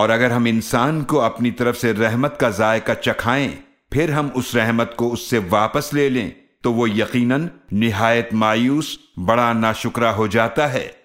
और अगर हम इंसान को अपनी तरफ़ से रहमत का जायका चखाएँ, फिर हम उस रहमत को उससे वापस ले लें तो वो यकीनन निहायत मायूस, बड़ा नाशुक्रा हो जाता है।